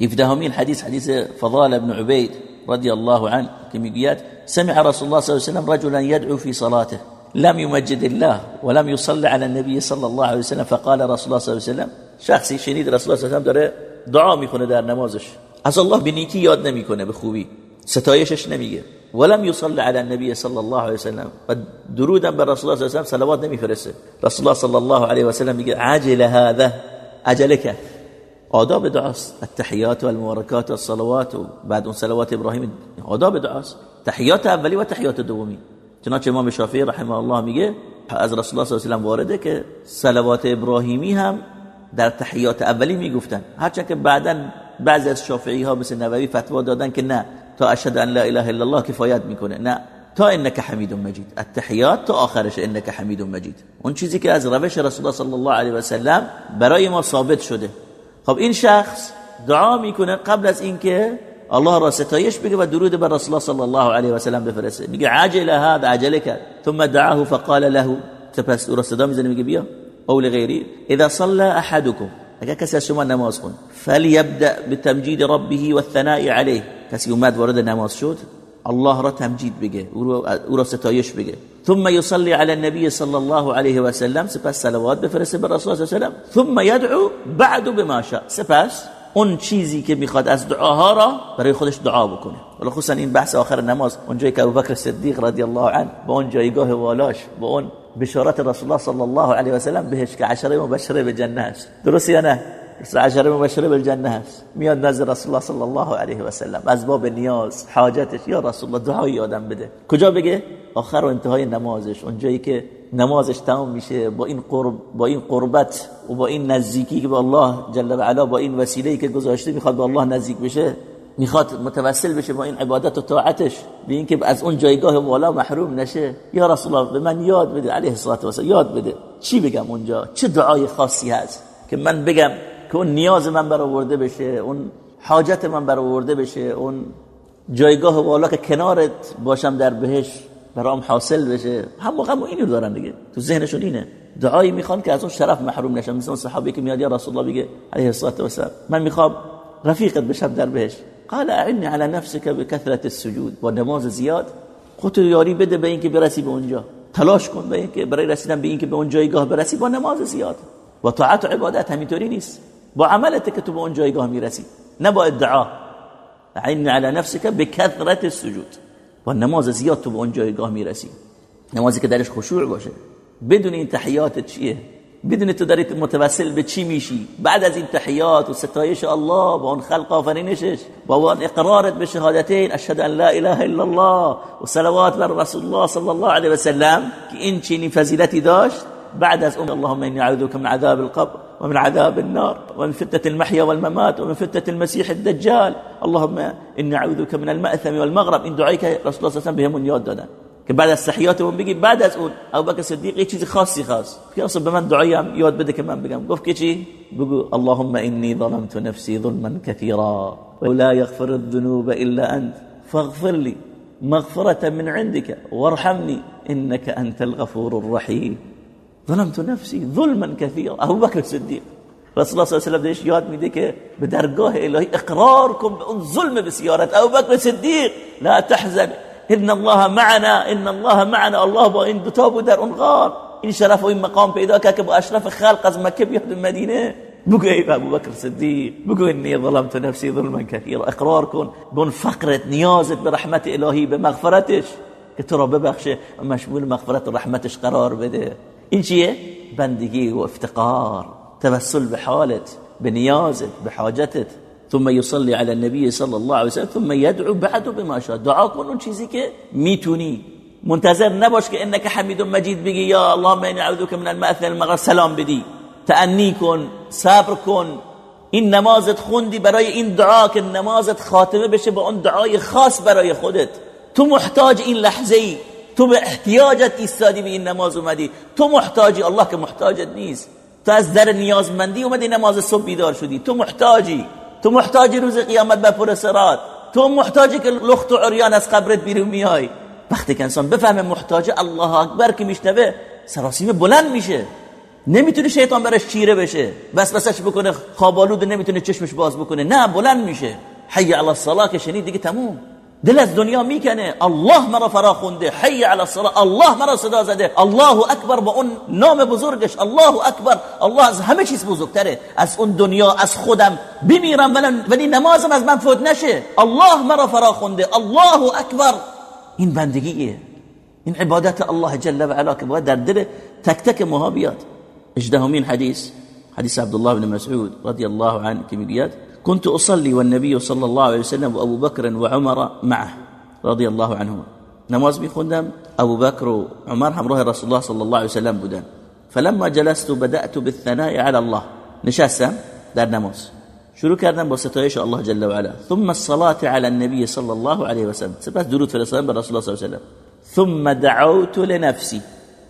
17 حديث حديث فضال بن عبيد رضي الله عنه كما سمع رسول الله صلى الله عليه وسلم رجلا يدعو في صلاته لم يمجد الله ولم يصلي على النبي صلى الله عليه وسلم فقال رسول الله صلى الله عليه وسلم شخصی شنید رسول الله صلی الله علیه و داره دعا میکنه در نمازش. از الله نیکی یاد نمیکنه به خوبی. ولم يصلي على النبي صلى الله عليه وسلم. و درودا بر الله صلی الله علیه صلوات نمیفرسته. رسول الله صلی الله علیه و سلم میگه عجل هذا. عجلك آداب دعاست. التحيات والمباركات والصلوات. و بعد اون صلوات ابراهیم آداب دعاست. تحیات اولی و تحیات دومی. چنانچه امام شافعی رحمه الله میگه از رسول الله صلی الله علیه و وارده که صلوات ابراهیمی هم در تحیات اولی می‌گفتن. هرچند که بعدا بعضی از شافعی ها مثل نووی فتوا دادن که نه تا اشهد ان لا اله الا الله کفایت می‌کنه. نه تا انک حمید مجید. التحیات تا آخرش انک حمید مجید. اون چیزی که از روش رسول الله صلی الله علیه و سلم برای ما ثابت شده. خب این شخص دعا می‌کنه قبل از اینکه الله را ستایش بگه و درود بر رسول الله صلی الله علیه و سلم بفرسته. میگه عجل هذا عجله کرد ثم دعاه فقال له. سپس او را صدا می‌زنه میگه بیا. او لغیری اذا صلى احدكم. اگر کسی از شما نماز خون فلیبدا بتمجید ربه والثناء عليه کسی اومد وارد نماز شد الله را تمجید بگه او را ستایش بگه. ثم يصلي على النبي صلى الله عليه وسلم. سپس صلوات بفرسته بر رسول الله و ثم يدعو بعد بما شاء. سپس اون چیزی که می‌خواد از دعاها را برای خودش دعا بکنه. ولی خصوصا این بحث آخر نماز اونجایی که ابوبکر صدیق رضی الله عنه با اون جایگاه والاش با اون بشارت رسول الله صلی الله علیه و سلم بهش که عشره مبشره به جنه است. درست یا نه؟ عشره مبشره به جنه است میاد نزد رسول الله صلی الله علیه و سلم. از باب نیاز حاجتش. یا رسول الله دعای آدم بده. کجا بگه؟ آخر و انتهای نمازش. اونجایی که نمازش تمام میشه با این قرب با این قربت و با این نزدیکی که به الله جل و علا با این وسیله که گذاشته می‌خواد به الله نزدیک بشه می‌خواد متوسل بشه با این عبادت و طاعتش. به اینکه از اون جایگاه والا محروم نشه. یا رسول الله به من یاد بده. علیه الصلاه و یاد بده. چی بگم اونجا؟ چه دعای خاصی هست که من بگم که اون نیاز من برآورده بشه اون حاجت من برآورده بشه اون جایگاه والا که کنارت باشم در بهش برام حاصل بشه. هم موقع اینو دارن دیگه. تو ذهنشون اینه. دعایی می‌خوان که از اون شرف محروم نشن مثل صحابی که میاد یا رسول الله بگه علیه الصلاه و من می‌خوام رفیقت بشم در بهش. قال اعني على نفسك بكثره السجود. با نماز زیاد. خودت یاری بده به اینکه برسی به اونجا. تلاش کن به اینکه برای رسیدن به اینکه به اون جایگاه برسی با نماز زیاد. و طاعت و عبادت همینطوری نیست. با عملت که تو به اون جایگاه می‌رسی. نه با ادعا. عین على نفسك بكثره السجود. با نماز زیاد تو به اون جایگاه می‌رسی. نمازی که درش خشوع باشه. بدون این تحیات چیه؟ بدون تو داری متوسل به چی میشی؟ بعد از این تحیات و ستایش الله با اون خلق آفرینشش با اون اقرارت به شهادتین اشهد ان لا اله الا الله و صلوات بر رسول الله صلی الله علیه و سلم که این چنین فضیلتی داشت بعد از اون اللهم اني اعوذ من عذاب القبر. ومن عذاب النار ومن فتنة المحيا والممات ومن فتنة المسيح الدجال. اللهم إني أعوذ من المأثم والمغرب دعایی که رسول الله صلی الله علیه و بهمون یاد دادن که بعد از تحیاتمون بگی بعد از اون ابوبکر صدیق یه چیز خاصی خواست که أصلا به من دعایم یاد بده که من بگم گفت که چی بگو اللهم انی ظلمت نفسی ظلما كثيرا. ولا يغفر الذنوب إلا أنت. فاغفر لي مغفرة من عندك. وارحمني إنك أنت الغفور الرحيم. ظلمت نفسی ظلما كثيرا. ابوبکر صدیق رسول الله صلی الله علیه و یاد میده که به درگاه الهی اقرار کن به اون ظلم بسیارت ابوبکر صدیق لا تحزن إن الله معنا إن الله معنا. الله با این دوتا بود در اون غار این شرف و این مقام پیدا کرد که با أشرف خلق از مکه بیاد مدینه بگو ای أبو بکر صدیق بگو انی ظلمت نفسی ظلما كثيرا. اقرار کن بون فقرت نیازت به رحمت الهی به مغفرتش که تو را ببخشه مشمول مغفرت و رحمتش قرار بده. این چیه? بندگی و افتقار توسل به حالت به نیازت به حاجتت. ثم يصلي على النبي صلى الله عليه وسلم ثم يدعو بعد بما شاء. دعا اون چیزی که می‌تونی. منتظر نباش که انك حمید مجید بگی یا اللهم اني اعوذ من المأثم المغرب. سلام بدی. تأنی کن صبر کن. این نمازت خوندی برای این دعا که نمازت خاتمه بشه با اون دعای خاص برای خودت. تو محتاج این لحظه ای تو به احتیاجت ایستادی به این نماز اومدی. تو محتاجی الله که محتاجت نیست. تو از در نیازمندی اومدی نماز صبح بیدار شدی. تو محتاجی. تو محتاج روز قیامت به پر سرات. تو محتاجی که لخت و عریان از قبرت بیرون میای. وقتی که انسان بفهمه محتاج الله اکبر که میشنوه سراسیمه بلند میشه. نمی‌تونه شیطان برش چیره بشه. بس بسش بکنه خوابالود نمی‌تونه چشمش باز بکنه. نه بلند میشه. حی علی الصلاه که شنید دیگه تموم. دل از دنیا می‌کنه. الله مرا فرا خونده حی علی الصلاه الله مرا صدا زده. الله اکبر با اون نام بزرگش. الله اکبر. الله از همه چیز بزرگتره. از اون دنیا از خودم بمیرم. ولی نمازم از من فوت نشه. الله مرا فرا خونده الله اکبر. این بندگیه. این عبادت الله جل و علا که باید در دل تک تک ماها بیاد. اجدهمین حدیث. حديث عبد الله بن مسعود رضي الله عنه كما كنت أصلي والنبي صلى الله عليه وسلم وأبو بكر وعمر معه رضي الله عنهما. نماز بخندم أبو بكر وعمر همراه رسول الله صلى الله عليه وسلم بدن. فلما جلست بدأت بالثناء على الله. نشستم در نماز. شروع کردم با الله جل و علا. ثم الصلاة على النبي صلى الله عليه وسلم. سپس درود فرستادن بر رسول الله صلی الله عليه وسلم ثم دعوت لنفسي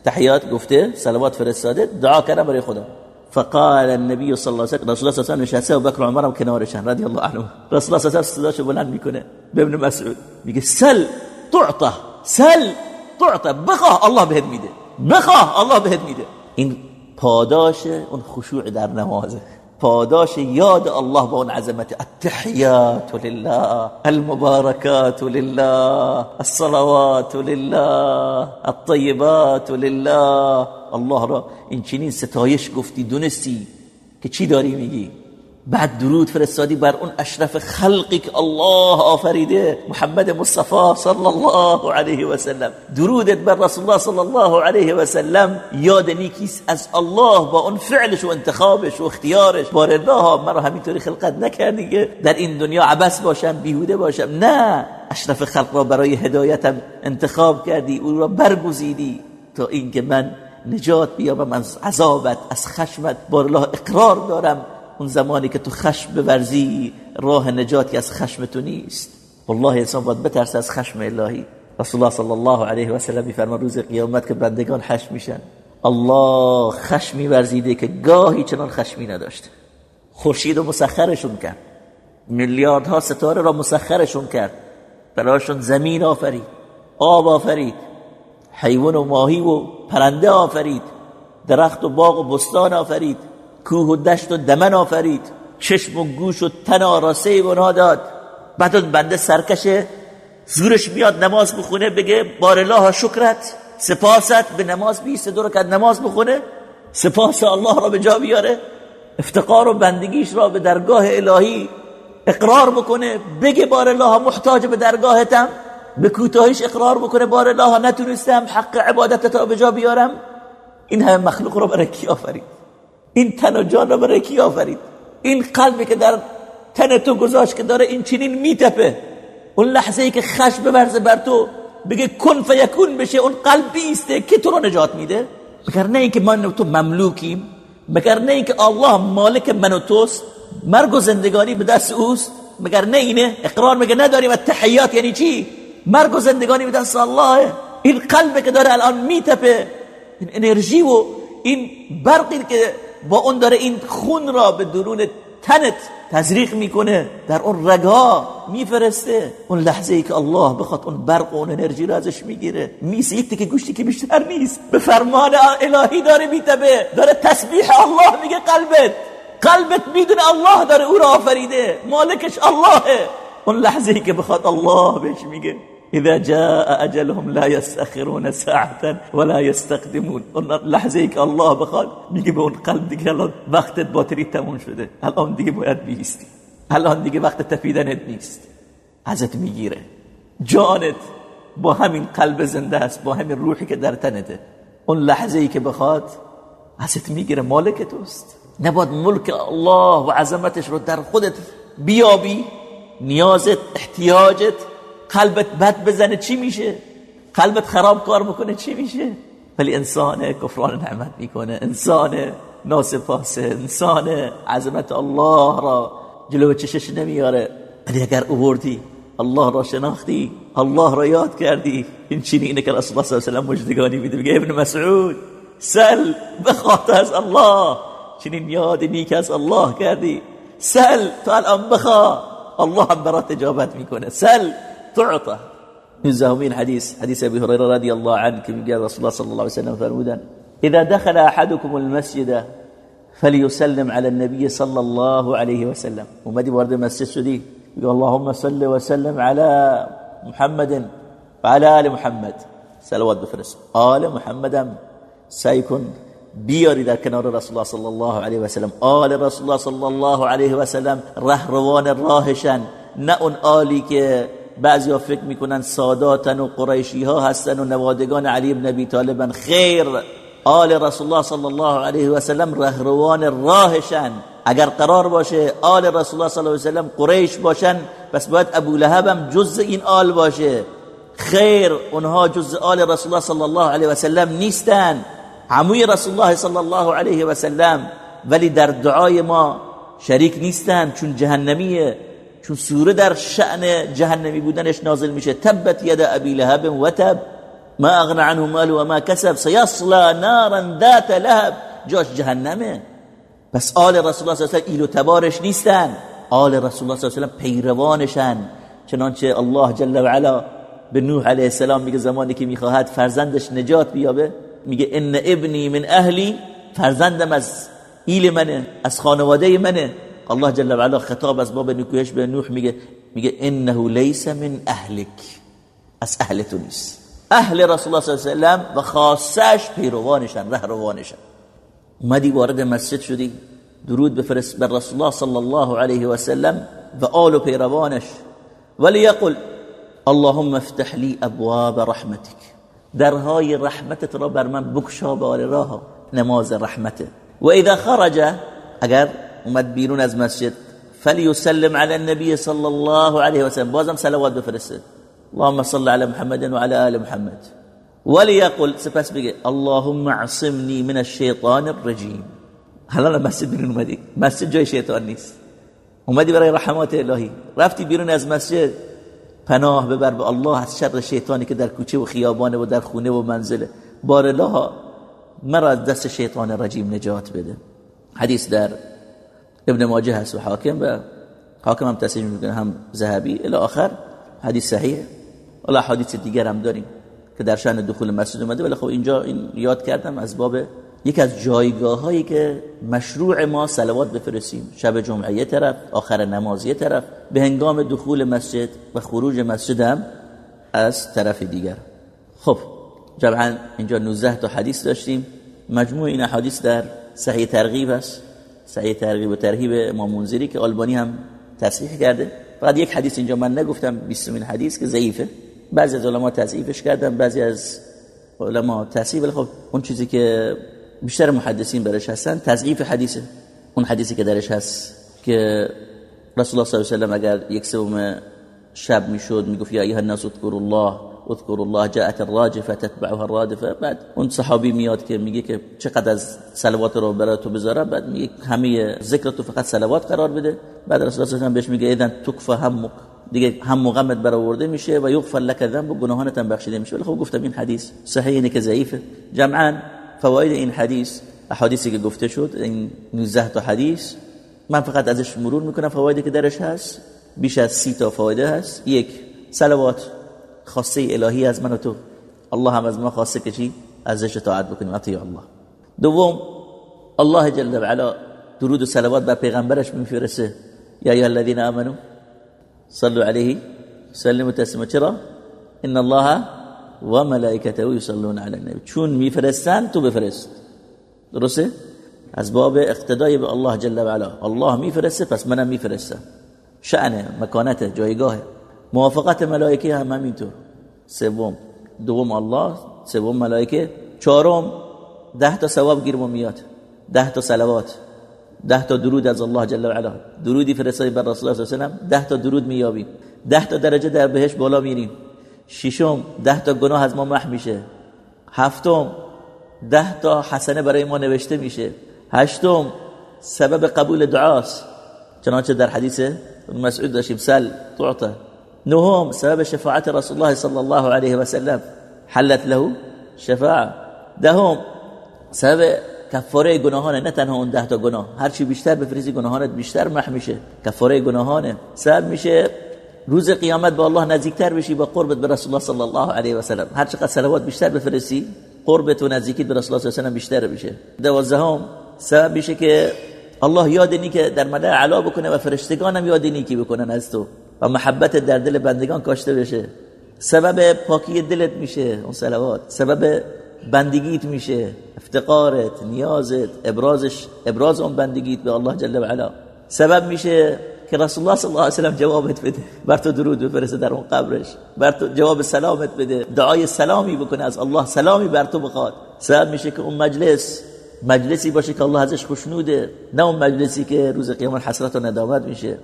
تحیات گفته صلوات فرستاده دعا کردم برای خودم. فقال النبي صلى الله عليه وسلم رسول الله صلى الله نشسته و بکر و عمر کنارشن رضی الله عنه. رسول الله صلى الله وسلم صداشو بلند می‌کنه به ابن مسعود. میگه سل تعطى سل تعطى بخواه الله بهت میده. بخواه الله بهت میده. این پاداش اون خشوع در نمازه. پاداش یاد الله با اون عظمت. التحیات لله المبارکات لله الصلوات لله الطیبات لله. الله را این چنین ستایش گفتی دونستی که چی داری میگی؟ بعد درود فرستادی بر اون اشرف خلقی که الله آفریده محمد مصطفی صلی الله علیه و سلم. درودت بر رسول الله صلی الله علیه و سلم. یاد نیکیست از الله با اون فعلش و انتخابش و اختیارش. بار الله مرا همینطوری خلقت نکردی که در این دنیا عبس باشم بیهوده باشم. نه! اشرف خلق را برای هدایتم انتخاب کردی او را برگزیدی تا اینکه من نجات بیابم از عذابت از خشمت. بار الله اقرار دارم. اون زمانی که تو خشم بورزی راه نجاتی از خشم تو نیست. والله انسان باید بترسه از خشم الهی. رسول الله صلی الله علیه و سلم میفرما روز قیامت که بندگان خشم میشن. الله خشمی ورزیده که گاهی چنان خشمی نداشته. خورشید و مسخرشون کرد. میلیاردها ستاره را مسخرشون کرد. برایشون زمین آفرید آب آفرید حیوان و ماهی و پرنده آفرید درخت و باغ و بستان آفرید. کوه و دشت و دمن آفرید. چشم و گوش و تن آراسه بنا داد. بعد بنده سرکشه زورش میاد نماز بخونه بگه بار الله شکرت. سپاست به نماز بیسته دو رکعت نماز بخونه. سپاس الله را به جا بیاره. افتقار و بندگیش را به درگاه الهی اقرار بکنه. بگه بار الله محتاج به درگاهتم. به کوتاهیش اقرار بکنه. بار الله نتونستم حق عبادت را به جا بیارم. این همه مخلوق رو برای کی آفرید؟ این تن و جان رو برای کی آفرید؟ این قلبی که در تن تو گذاشت که داره این چنین میتپه. اون لحظه ای که خشم ببرزه بر تو بگه کن فیکون بشه اون قلب بیسته که تو رو نجات میده. مگر نه اینکه من و تو مملوکیم؟ مگر نه اینکه الله مالک من و توست؟ مرگ و زندگانی به دست اوست؟ مگر نه اینه؟ اقرار مگه نداریم؟ التحیات یعنی چی؟ مرگ و زندگانی به دست الله. این قلبی که داره الان میتپه. این انرژی و این برقی که با اون داره این خون را به درون تنت تزریق می‌کنه در اون رگها میفرسته. اون لحظه ای که الله بخواد اون برق و اون انرژی رو ازش می‌گیره میسه یک که گوشتی که بیشتر نیست. به فرمان الهی داره میتبه داره تسبیح الله میگه قلبت قلبت می‌دونه الله داره او را آفریده. مالکش اللهه. اون لحظه ای که بخواد الله بهش میگه. اذا جاء اجلهم لا يستأخرون ساعتا ولا يستقدمون. اون لحظه که الله بخواد میگه به اون قلب دیگه الان وقتت باتری تموم شده؟ الان دیگه باید بیستی الان دیگه وقت تفیدنت نیست ازت می‌گیره جانت با همین قلب زنده است با همین روحی که در تنته اون لحظه ای که بخواد ازت می‌گیره مالک توست. نباید ملک الله و عظمتش رو در خودت بیابی نیازت احتیاجت قلبت بد بزنه چی میشه؟ قلبت خراب کار بکنه چی میشه؟ ولی انسان کفران نعمت می‌کنه. انسان ناسپاسه انسان عظمت الله را جلو چشش نمیاره. ولی اگر اووردی الله را شناختی الله را یاد کردی. این چینی که رسول الله صلی الله علیه و مجدگانی میده بگه ابن مسعود سل بخواه از الله. چنین یاد نیک از الله کردی. سل تو الان بخواه الله هم برات اجابت می‌کنه. سل تعطى. نزهمين حديث حديث أبي هريرة رضي الله عنه قال رسول الله صلى الله عليه وسلم فرمودا إذا دخل أحدكم المسجد فليسلم على النبي صلى الله عليه وسلم. اومدی وارد مسجد شدی اللهم صل وسلم على محمد وعلى آل محمد. صلوات بفرست آل محمدم سعی کن بیاری در کنار رسول الله صلی الله علیه و سلم آل رسول الله صلی الله علیه و سلم رهروان راهشن نه اون آلی که بعضی فکر می‌کنن ساداتن و قریشی ها هستن و نوادگان علی ابن ابی طالبن. خیر آل رسول الله صلی الله علیه و سلم رهروان راهشن. اگر قرار باشه آل رسول الله صلی الله علیه و سلم قریش باشن پس باید ابو لهب هم جز این آل باشه. خیر اونها جز آل رسول الله صلی الله علیه و سلم نیستن. عموی رسول الله صلی الله علیه و سلم ولی در دعای ما شریک نیستن چون جهنمیه. چون سوره در شأن جهنمی بودنش نازل میشه. تبت ید ابی لهب و تب. ما اغنى عنه مال و ما کسب. سیصلا نارا ذات لهب. جاش جهنمه. پس آل رسول الله صلی الله علیه و ایلو تبارش نیستن. آل رسول الله صلی الله علیه و پیروانشن. چنانچه الله جل و علا به نوح علیه السلام میگه زمانی که می‌خواهد فرزندش نجات بیابه میگه ان ابنی من اهلی فرزندم از ایل منه از خانواده منه. الله جل و علا خطاب از باب نکوهش به نوح میگه میگه إنه لیس من اهلک از أهل تو نیست أهل رسول الله صلی الله علیه و و خاصش پیروانشن رهروانشن اومدی وارد مسجد شدی درود بفرست بر رسول الله صلی الله علیه و سلم و آل و پیروانش ولی اللهم افتح لی أبواب رحمتك. درهای رحمتت را بر من بکشا به راه نماز رحمته. و اذا خرج اگر اومد بیرون از مسجد. فليسلم على النبي صلى الله عليه وسلم. بازم صلوات بفرسته. اللهم صل على محمد وعلى آل محمد. وليقل سپس بگه اللهم اعصمني من الشيطان الرجيم حالا مسجد بیرون اومدی. مسجد جای شیطان نیست. اومدی برای رحمات الهی. رفتی بیرون از مسجد. پناه ببر به الله از شر شیطانی که در کوچه و خیابانه و در خونه و منزله بار الله مرا دست شیطان رجیم نجات بده. حدیث در ابن ماجه هست و حاکم و حاکم هم تصحیح می‌کنه هم ذهبی. الی آخر حدیث صحیح. ولی حدیث دیگر هم داریم که در شأن دخول مسجد اومده ولی خب اینجا این یاد کردم از باب یک از جایگاه هایی که مشروع ما صلوات بفرستیم. شب جمعه یه طرف آخر نماز یه طرف. به هنگام دخول مسجد و خروج مسجد هم از طرف دیگر. خب جمعا اینجا 19 تا حدیث داشتیم. مجموع این حدیث در صحیح ترغیب است. صحیح ترغیب و ترهیب امام منذری که آلبانی هم تصحیح کرده. فقط یک حدیث اینجا من نگفتم 20 حدیث که ضعیفه. بعضی از علما تصحیحش کردن بعضی از علما تصحیح ولی خب اون چیزی که بیشتر محدثین برش هستن تضعیف حدیثه. اون حدیثی که درش هست که رسول الله صلی الله علیه و اگر یک سوم شب می‌شد می‌گفت یا ایها الناس اذكروا الله. اذكروا الله جاءت الراجفه تتبعها الرادفه بعد اون صحابی میاد که میگه که چقدر از صلوات رو برای تو بعد میگه همه ذکر تو فقط صلوات قرار بده بعد رسول الله بهش میگه اذا تکفى همک دیگه هم غمت برآورده میشه و یغفر لك ذنب گناهانت هم بخشیده میشه ولی خب گفتم این حدیث صحیح اینه که ضعیفه جمعا فواید این حدیث احادیثی که گفته شد این 19 تا حدیث من فقط ازش مرور می‌کنم فوایدی که درش هست بیش از سی تا فایده هست یک صلوات خاصه الهی از من و تو. الله هم از ما خواسته که چی؟ ازش اطاعت بکنیم. اطیع الله. دوم الله جل و علا درود و صلوات بر پیغمبرش میفرسته. یا ایها الذين امنوا صلوا عليه سلموا تسلیما. چرا؟ ان الله و ملائکته یصلون علی النبی. چون میفرستن تو بفرست. درسته؟ از باب اقتدای به الله جل و علا. الله میفرسته پس منم میفرستم. شأن مکانت جایگاه. موافقت ملائکه هم همینطور. سوم. دوم الله سوم ملائکه. چهارم ده تا ثواب گیرم میاد ده تا صلوات. ده تا درود از الله جل و علا درودی فرستادی بر رسول الله صلی الله علیه و ده تا درود میابیم ده تا درجه در بهش بالا میریم. ششم ده تا گناه از ما مح میشه. هفتم ده تا حسنه برای ما نوشته میشه. هشتم سبب قبول دعاست. چنانچه در حدیث مسعود داشتیم سل تعطى. نهم سبب شفاعت رسول الله صلی الله علیه و سلم حلت له شفاعه دهم سبب کفاره گناهانه. نه تنها اون ده تا گناه هر چی بیشتر بفریزی گناهانت بیشتر مح میشه. کفاره گناهانه. سبب میشه روز قیامت به الله نزدیکتر بشی با قربت به رسول الله صلی الله علیه و سلم هر چقدر صلوات بیشتر بفرستی قربت و نزدیکیت به رسول الله صلی الله علیه و بیشتر بشه دوازدهم سبب میشه که الله یاد نیک در ملأ علا بکنه و فرشتگان هم یاد نیکی بکنن از تو. و محبت در دل بندگان کاشته بشه. سبب پاکی دلت میشه اون صلوات. سبب بندگیت میشه. افتقارت نیازت ابرازش ابراز اون بندگیت به الله جل و علا. سبب میشه که رسول الله صلی الله علیه و سلم جوابت بده. بر تو درود بفرسته در اون قبرش. بر تو جواب سلامت بده. دعای سلامی بکنه. از الله سلامی بر تو بخواد. سبب میشه که اون مجلس مجلسی باشه که الله ازش خوشنوده. نه اون مجلسی که روز قیامت حسرت و ندامت میشه.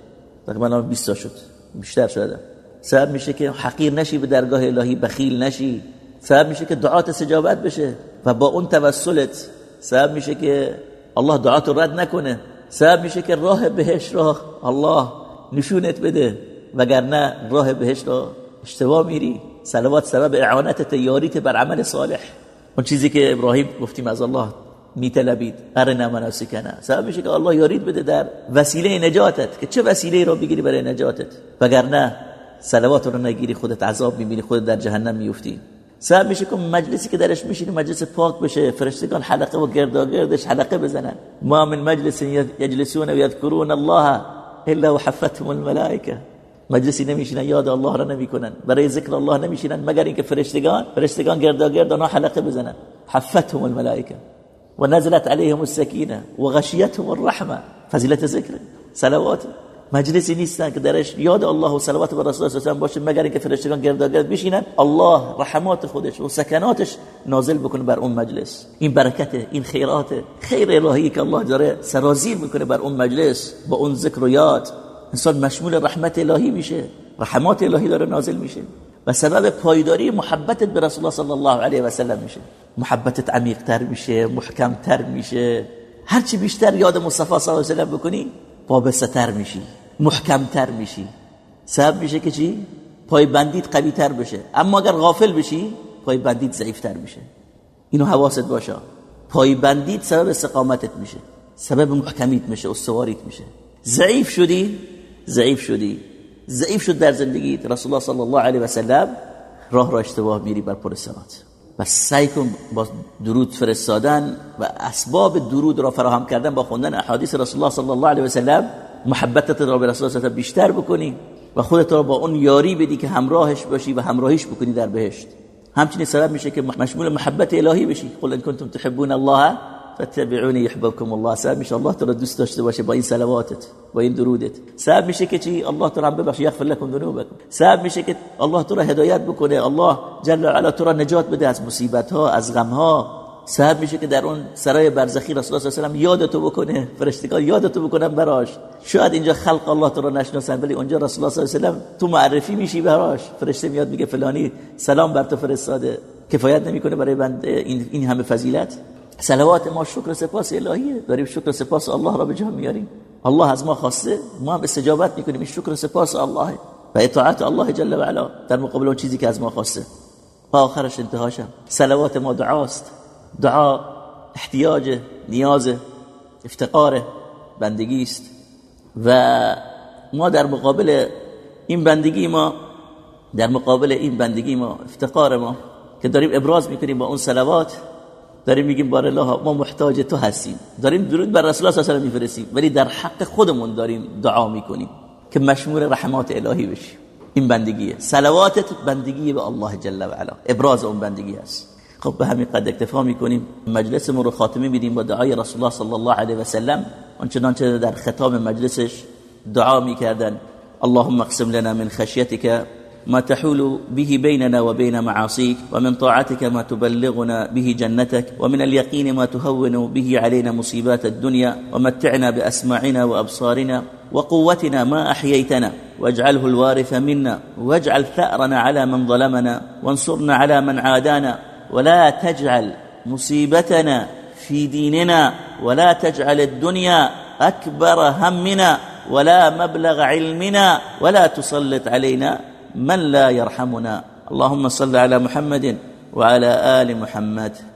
تقریبا 20 شد. بیشتر شده. سبب میشه که حقیر نشی به درگاه الهی بخیل نشی. سبب میشه که دعات استجابت بشه و با اون توسلت. سبب میشه که الله دعات رد نکنه. سبب میشه که راه بهش را الله نشونت بده. وگرنه راه بهش را اشتباه میری. صلوات سبب اعانت یاریت بر عمل صالح. اون چیزی که ابراهیم گفتیم از الله. میطلبید. ارنا مناسکنا سبب میشه که الله یارید بده در وسیله نجاتت. که چه وسیله رو بگیری برای نجاتت؟ وگرنه صلوات رو نگیری خودت عذاب می‌بینی خودت در جهنم میفتی سبب میشه که مجلسی که درش میشینی مجلس پاک بشه فرشتگان حلقه و گرداگردش حلقه بزنن. ما من مجلس یجلسون و یذکرون الله الا وحفتهم الملائکه. مجلسی نمیشینن یاد الله را نمی‌کنن. برای ذکر الله نمیشینن مگر اینکه فرشتگان فرشتگان گرداگرد آنها حلقه بزنن. حفتهم الملائکه. و نزلت عليهم السكينه و غشیتهم الرحمه فضیلت ذکر صلوات. مجلسی نیستن که درش یاد الله و صلوات بر رسول الله باشه مگر اینکه فرشتگان گرداگرد بشینن. الله رحمات خودش و سکناتش نازل بکنه بر اون مجلس. این برکت این خیرات خیر الهی که الله داره سرازیر می‌کنه بر اون مجلس با اون ذکر و یاد. انسان مشمول رحمت الهی میشه رحمات الهی داره نازل میشه. و سبب پایداری محبتت به رسول الله صلی الله علیه و سلم میشه. محبتت عمیق تر میشه محکم تر میشه هرچی بیشتر یاد مصطفی صلی الله علیه و سلم بکنی وابسته تر میشی محکم تر میشی. سبب میشه که چی؟ پای بندیت قوی تر بشه. اما اگر غافل بشی پای بندیت ضعیف تر میشه. اینو حواست باشه. پای بندیت سبب استقامتت میشه. سبب محکمیت میشه استواریت میشه. ضعیف شدی؟ ضعیف شدی. ضعیف شد در زندگیت رسول الله صلی الله علیه و سلم راه را اشتباه میری بر پر سرات. و سعی کن با درود فرستادن و اسباب درود را فراهم کردن با خوندن احادیث رسول الله صلی الله علیه و سلم محبتت را به رسول الله بیشتر بکنی و خودت را با اون یاری بدی که همراهش باشی و همراهیش بکنی در بهشت. همچنین سبب میشه که مشمول محبت الهی بشی. قل ان کنتم تحبون الله فتبعوني يحببكم الله. سبب میشه الله تو دوست داشته باشه با این صلواتت با این درودت. سبب میشه که چی؟ الله تو را ببخشه یغفر لكم ذنوبكم سبب میشه که الله تو را هدایت بکنه. الله جل و علا تو نجات بده از مصیبت ها از غم ها سبب میشه که در اون سرای برزخی رسول الله صلی الله علیه و یادتو بکنه. فرشتگان یادتو بکنن براش. شاید اینجا خلق الله تو را نشناسن ولی اونجا رسول الله صلی الله علیه و تو معرفی میشی براش. فرشته میاد میگه فلانی سلام بر تو فرستاده. کفایت نمی‌کنه برای بنده. این همه فضیلت. صلوات ما شکر سپاس الهیه. داریم شکر سپاس الله را به جا میاریم. الله از ما خواسته ما هم استجابت می‌کنیم. شکر سپاس الله و اطاعت الله جل و علا در مقابل اون چیزی که از ما خواسته. و آخرش انتهاشم. صلوات ما دعاست. دعا احتیاج نیاز افتقار بندگی است و ما در مقابل این بندگی ما در مقابل این بندگی ما افتقار ما که داریم ابراز می‌کنیم با اون صلوات داریم میگیم بار الله ما محتاج تو هستیم. داریم درود بر رسول الله صلی الله علیه و میفرستیم. ولی در حق خودمون داریم دعا می‌کنیم که مشمول رحمات الهی بشیم. این بندگیه. صلواتت بندگی به الله جل و علا. ابراز اون بندگی است. خب به همین قد اکتفا می‌کنیم. مجلسمون رو خاتمه میدیم با دعای رسول الله صلی الله علیه و سلم. آنچنان در ختام مجلسش دعا می‌کردن. اللهم اقسم لنا من خشيتك ما تحول به بيننا وبين معاصيك ومن طاعتك ما تبلغنا به جنتك ومن اليقين ما تهون به علينا مصيبات الدنيا ومتعنا بأسماعنا وأبصارنا وقوتنا ما أحييتنا. واجعله الوارث منا واجعل ثأرنا على من ظلمنا وانصرنا على من عادانا. ولا تجعل مصيبتنا في ديننا ولا تجعل الدنيا أكبر همنا ولا مبلغ علمنا ولا تسلط علينا من لا يرحمنا. اللهم صل على محمد وعلى آل محمد.